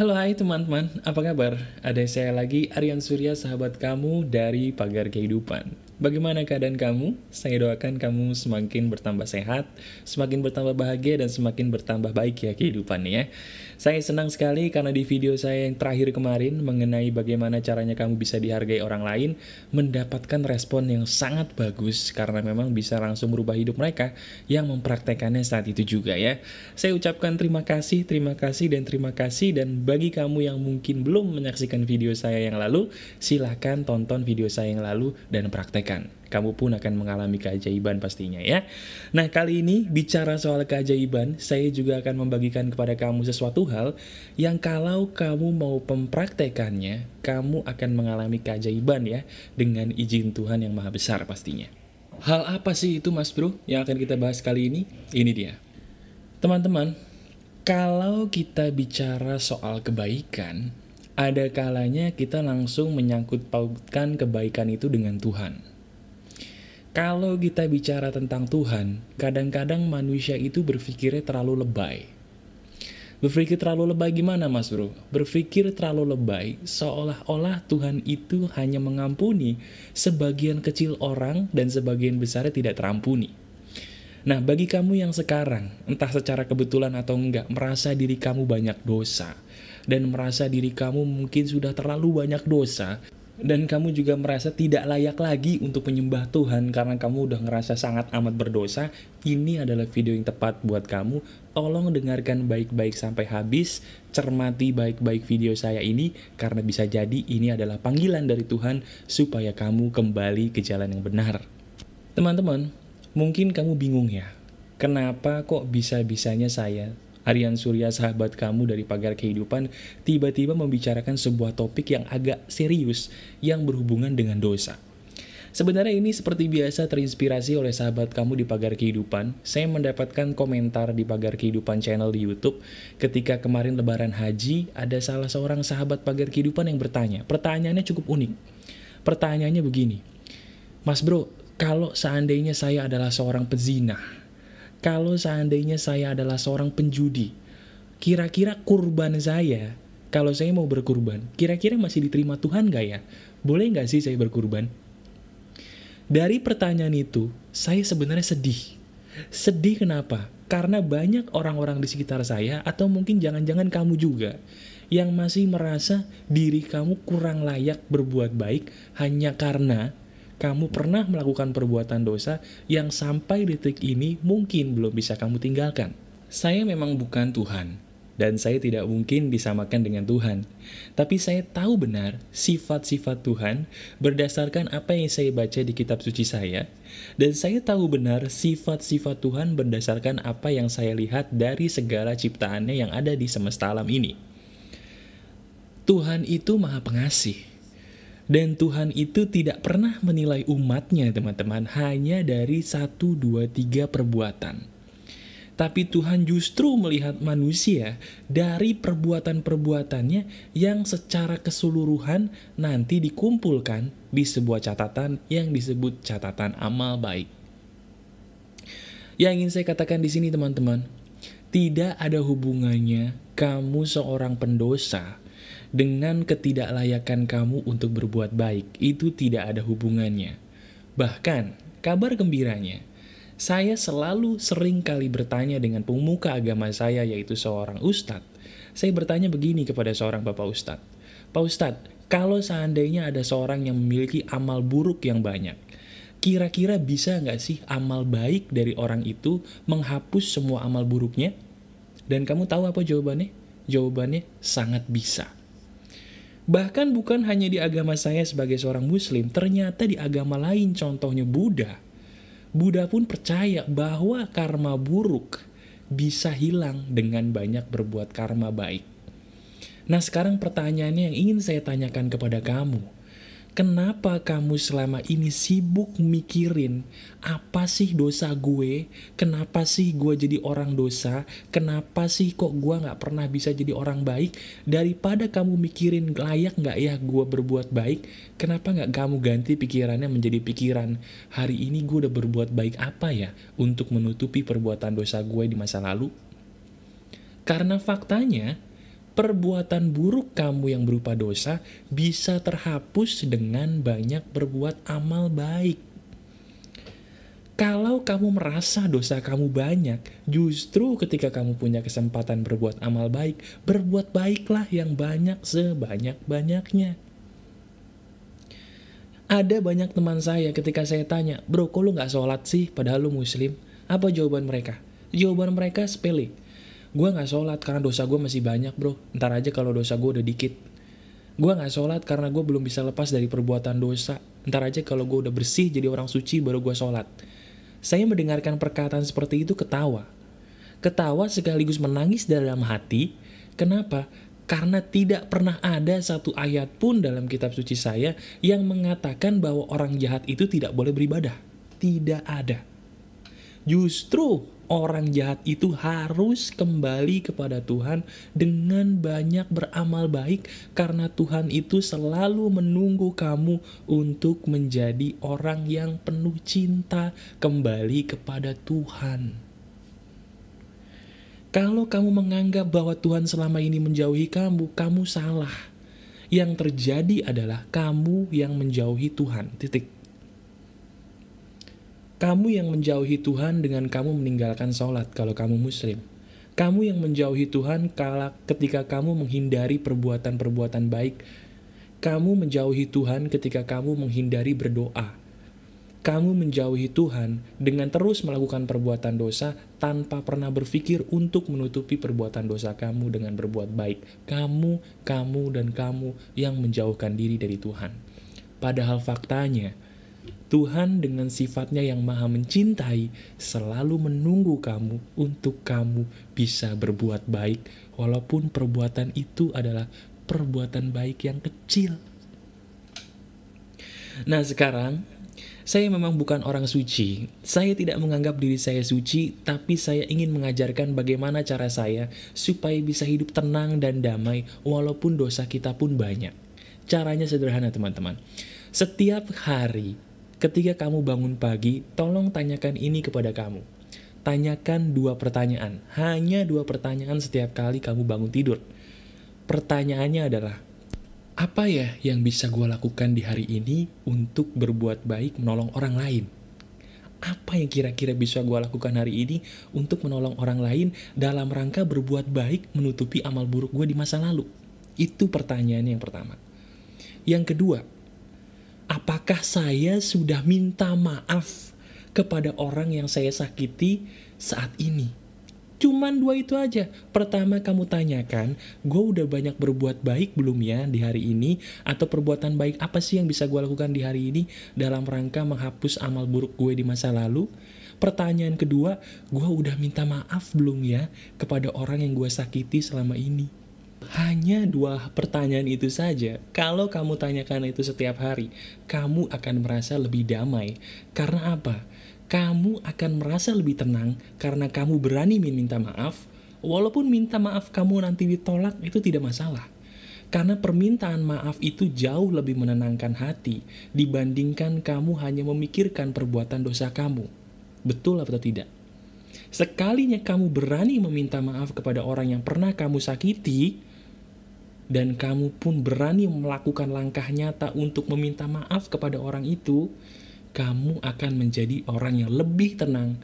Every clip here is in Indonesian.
Halo hai teman-teman, apa kabar? Ada saya lagi, Aryan Surya, sahabat kamu dari Pagar Kehidupan. Bagaimana keadaan kamu? Saya doakan kamu semakin bertambah sehat, semakin bertambah bahagia, dan semakin bertambah baik ya kehidupannya ya. Saya senang sekali karena di video saya yang terakhir kemarin mengenai bagaimana caranya kamu bisa dihargai orang lain, mendapatkan respon yang sangat bagus karena memang bisa langsung merubah hidup mereka yang mempraktekannya saat itu juga ya. Saya ucapkan terima kasih, terima kasih, dan terima kasih, dan bagi kamu yang mungkin belum menyaksikan video saya yang lalu, silahkan tonton video saya yang lalu dan praktekkan kamu pun akan mengalami keajaiban pastinya ya. Nah kali ini bicara soal keajaiban, saya juga akan membagikan kepada kamu sesuatu hal yang kalau kamu mau mempraktekannya, kamu akan mengalami keajaiban ya dengan izin Tuhan yang maha besar pastinya. Hal apa sih itu mas bro yang akan kita bahas kali ini? Ini dia. Teman-teman, kalau kita bicara soal kebaikan, ada kalanya kita langsung menyangkut pautkan kebaikan itu dengan Tuhan. Kalau kita bicara tentang Tuhan, kadang-kadang manusia itu berpikirnya terlalu lebay. Berpikir terlalu lebay gimana mas bro? Berpikir terlalu lebay seolah-olah Tuhan itu hanya mengampuni sebagian kecil orang dan sebagian besarnya tidak terampuni. Nah bagi kamu yang sekarang, entah secara kebetulan atau enggak, merasa diri kamu banyak dosa, dan merasa diri kamu mungkin sudah terlalu banyak dosa, dan kamu juga merasa tidak layak lagi untuk menyembah Tuhan karena kamu udah ngerasa sangat amat berdosa, ini adalah video yang tepat buat kamu. Tolong dengarkan baik-baik sampai habis, cermati baik-baik video saya ini, karena bisa jadi ini adalah panggilan dari Tuhan supaya kamu kembali ke jalan yang benar. Teman-teman, mungkin kamu bingung ya, kenapa kok bisa-bisanya saya Aryan Surya sahabat kamu dari pagar kehidupan tiba-tiba membicarakan sebuah topik yang agak serius yang berhubungan dengan dosa. Sebenarnya ini seperti biasa terinspirasi oleh sahabat kamu di pagar kehidupan. Saya mendapatkan komentar di pagar kehidupan channel di Youtube ketika kemarin lebaran haji ada salah seorang sahabat pagar kehidupan yang bertanya. Pertanyaannya cukup unik. Pertanyaannya begini. Mas bro, kalau seandainya saya adalah seorang pezina, kalau seandainya saya adalah seorang penjudi, kira-kira kurban saya, kalau saya mau berkurban, kira-kira masih diterima Tuhan gak ya? Boleh gak sih saya berkurban? Dari pertanyaan itu, saya sebenarnya sedih. Sedih kenapa? Karena banyak orang-orang di sekitar saya, atau mungkin jangan-jangan kamu juga, yang masih merasa diri kamu kurang layak berbuat baik hanya karena kamu pernah melakukan perbuatan dosa yang sampai detik ini mungkin belum bisa kamu tinggalkan. Saya memang bukan Tuhan, dan saya tidak mungkin disamakan dengan Tuhan. Tapi saya tahu benar sifat-sifat Tuhan berdasarkan apa yang saya baca di kitab suci saya, dan saya tahu benar sifat-sifat Tuhan berdasarkan apa yang saya lihat dari segala ciptaannya yang ada di semesta alam ini. Tuhan itu maha pengasih. Dan Tuhan itu tidak pernah menilai umatnya teman-teman hanya dari satu, dua, tiga perbuatan. Tapi Tuhan justru melihat manusia dari perbuatan-perbuatannya yang secara keseluruhan nanti dikumpulkan di sebuah catatan yang disebut catatan amal baik. Yang ingin saya katakan di sini teman-teman, tidak ada hubungannya kamu seorang pendosa dengan ketidaklayakan kamu untuk berbuat baik. Itu tidak ada hubungannya. Bahkan, kabar gembiranya, saya selalu sering kali bertanya dengan pemuka agama saya yaitu seorang ustadz. Saya bertanya begini kepada seorang bapak ustadz. Pak ustadz, kalau seandainya ada seorang yang memiliki amal buruk yang banyak, kira-kira bisa nggak sih amal baik dari orang itu menghapus semua amal buruknya? Dan kamu tahu apa jawabannya? Jawabannya sangat bisa. Bahkan bukan hanya di agama saya sebagai seorang muslim, ternyata di agama lain contohnya Buddha. Buddha pun percaya bahwa karma buruk bisa hilang dengan banyak berbuat karma baik. Nah sekarang pertanyaannya yang ingin saya tanyakan kepada kamu, Kenapa kamu selama ini sibuk mikirin apa sih dosa gue? Kenapa sih gue jadi orang dosa? Kenapa sih kok gue gak pernah bisa jadi orang baik? Daripada kamu mikirin layak gak ya gue berbuat baik, kenapa gak kamu ganti pikirannya menjadi pikiran hari ini gue udah berbuat baik apa ya untuk menutupi perbuatan dosa gue di masa lalu? Karena faktanya, perbuatan buruk kamu yang berupa dosa bisa terhapus dengan banyak berbuat amal baik. Kalau kamu merasa dosa kamu banyak, justru ketika kamu punya kesempatan berbuat amal baik, berbuat baiklah yang banyak sebanyak-banyaknya. Ada banyak teman saya ketika saya tanya, bro kok lu gak sholat sih padahal lu muslim? Apa jawaban mereka? Jawaban mereka sepele. Gue gak sholat karena dosa gue masih banyak bro, ntar aja kalau dosa gue udah dikit. Gue gak sholat karena gue belum bisa lepas dari perbuatan dosa, ntar aja kalau gue udah bersih jadi orang suci baru gue sholat. Saya mendengarkan perkataan seperti itu ketawa. Ketawa sekaligus menangis dalam hati. Kenapa? Karena tidak pernah ada satu ayat pun dalam kitab suci saya yang mengatakan bahwa orang jahat itu tidak boleh beribadah. Tidak ada. Justru orang jahat itu harus kembali kepada Tuhan dengan banyak beramal baik karena Tuhan itu selalu menunggu kamu untuk menjadi orang yang penuh cinta kembali kepada Tuhan. Kalau kamu menganggap bahwa Tuhan selama ini menjauhi kamu, kamu salah. Yang terjadi adalah kamu yang menjauhi Tuhan. Titik. Kamu yang menjauhi Tuhan dengan kamu meninggalkan sholat kalau kamu muslim. Kamu yang menjauhi Tuhan kala ketika kamu menghindari perbuatan-perbuatan baik. Kamu menjauhi Tuhan ketika kamu menghindari berdoa. Kamu menjauhi Tuhan dengan terus melakukan perbuatan dosa tanpa pernah berpikir untuk menutupi perbuatan dosa kamu dengan berbuat baik. Kamu, kamu, dan kamu yang menjauhkan diri dari Tuhan. Padahal faktanya, Tuhan dengan sifatnya yang maha mencintai selalu menunggu kamu untuk kamu bisa berbuat baik walaupun perbuatan itu adalah perbuatan baik yang kecil. Nah sekarang, saya memang bukan orang suci. Saya tidak menganggap diri saya suci, tapi saya ingin mengajarkan bagaimana cara saya supaya bisa hidup tenang dan damai walaupun dosa kita pun banyak. Caranya sederhana teman-teman. Setiap hari Ketika kamu bangun pagi, tolong tanyakan ini kepada kamu. Tanyakan dua pertanyaan, hanya dua pertanyaan setiap kali kamu bangun tidur. Pertanyaannya adalah, apa ya yang bisa gue lakukan di hari ini untuk berbuat baik menolong orang lain? Apa yang kira-kira bisa gue lakukan hari ini untuk menolong orang lain dalam rangka berbuat baik menutupi amal buruk gue di masa lalu? Itu pertanyaan yang pertama. Yang kedua, apakah saya sudah minta maaf kepada orang yang saya sakiti saat ini? Cuman dua itu aja. Pertama kamu tanyakan, gue udah banyak berbuat baik belum ya di hari ini? Atau perbuatan baik apa sih yang bisa gue lakukan di hari ini dalam rangka menghapus amal buruk gue di masa lalu? Pertanyaan kedua, gue udah minta maaf belum ya kepada orang yang gue sakiti selama ini? Hanya dua pertanyaan itu saja, kalau kamu tanyakan itu setiap hari, kamu akan merasa lebih damai. Karena apa? Kamu akan merasa lebih tenang karena kamu berani meminta maaf, walaupun minta maaf kamu nanti ditolak itu tidak masalah. Karena permintaan maaf itu jauh lebih menenangkan hati dibandingkan kamu hanya memikirkan perbuatan dosa kamu. Betul atau tidak? Sekalinya kamu berani meminta maaf kepada orang yang pernah kamu sakiti, dan kamu pun berani melakukan langkah nyata untuk meminta maaf kepada orang itu, kamu akan menjadi orang yang lebih tenang,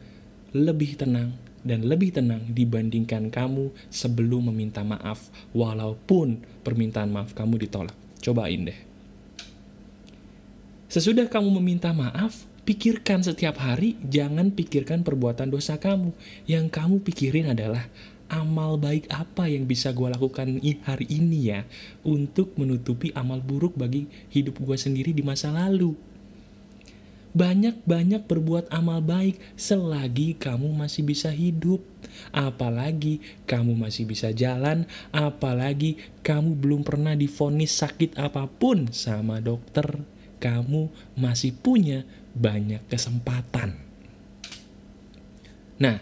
lebih tenang, dan lebih tenang dibandingkan kamu sebelum meminta maaf, walaupun permintaan maaf kamu ditolak. Cobain deh. Sesudah kamu meminta maaf, pikirkan setiap hari, jangan pikirkan perbuatan dosa kamu. Yang kamu pikirin adalah, amal baik apa yang bisa gue lakukan hari ini ya untuk menutupi amal buruk bagi hidup gue sendiri di masa lalu. Banyak-banyak berbuat amal baik selagi kamu masih bisa hidup. Apalagi kamu masih bisa jalan, apalagi kamu belum pernah difonis sakit apa pun sama dokter. Kamu masih punya banyak kesempatan. Nah,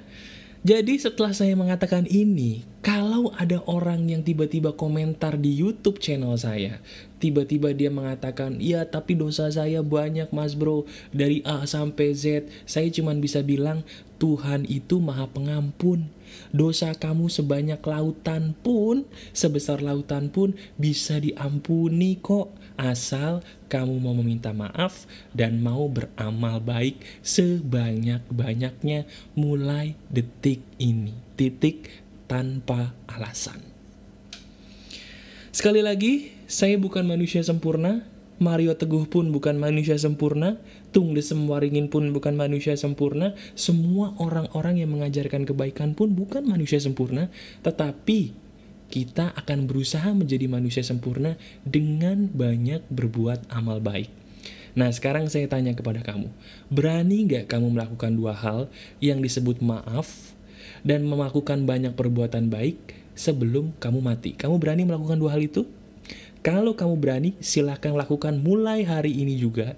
Jadi setelah saya mengatakan ini, kalau ada orang yang tiba-tiba komentar di YouTube channel saya, tiba-tiba dia mengatakan, "Ya, tapi dosa saya banyak, Mas Bro. Dari A sampai Z, saya cuma bisa bilang Tuhan itu Maha Pengampun. Dosa kamu sebanyak lautan pun, sebesar lautan pun bisa diampuni kok, asal kamu mau meminta maaf dan mau beramal baik sebanyak-banyaknya mulai detik ini. Titik tanpa alasan. Sekali lagi, saya bukan manusia sempurna, Mario Teguh pun bukan manusia sempurna, Tung Desem Waringin pun bukan manusia sempurna, semua orang-orang yang mengajarkan kebaikan pun bukan manusia sempurna, tetapi kita akan berusaha menjadi manusia sempurna dengan banyak berbuat amal baik. Nah sekarang saya tanya kepada kamu, berani nggak kamu melakukan dua hal yang disebut maaf dan melakukan banyak perbuatan baik sebelum kamu mati? Kamu berani melakukan dua hal itu? Kalau kamu berani, silahkan lakukan mulai hari ini juga.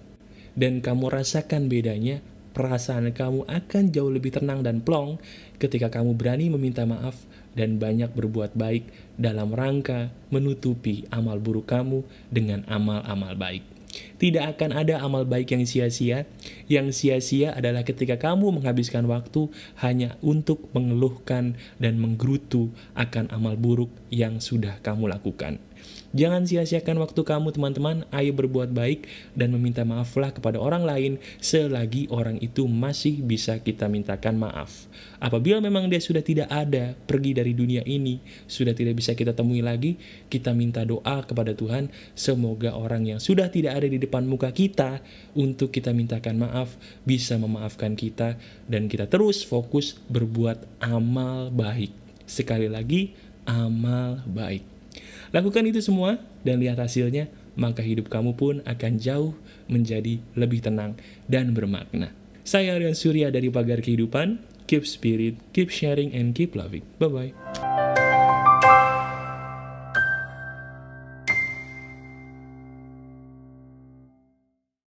Dan kamu rasakan bedanya, perasaan kamu akan jauh lebih tenang dan plong ketika kamu berani meminta maaf dan banyak berbuat baik dalam rangka menutupi amal buruk kamu dengan amal-amal baik. Tidak akan ada amal baik yang sia-sia. Yang sia-sia adalah ketika kamu menghabiskan waktu hanya untuk mengeluhkan dan menggerutu akan amal buruk yang sudah kamu lakukan. Jangan sia-siakan waktu kamu teman-teman, ayo berbuat baik dan meminta maaflah kepada orang lain selagi orang itu masih bisa kita mintakan maaf. Apabila memang dia sudah tidak ada, pergi dari dunia ini, sudah tidak bisa kita temui lagi, kita minta doa kepada Tuhan, semoga orang yang sudah tidak ada di depan muka kita untuk kita mintakan maaf, bisa memaafkan kita, dan kita terus fokus berbuat amal baik. Sekali lagi, amal baik. Lakukan itu semua dan lihat hasilnya, maka hidup kamu pun akan jauh menjadi lebih tenang dan bermakna. Saya Aryan Surya dari Pagar Kehidupan. Keep spirit, keep sharing, and keep loving. Bye-bye.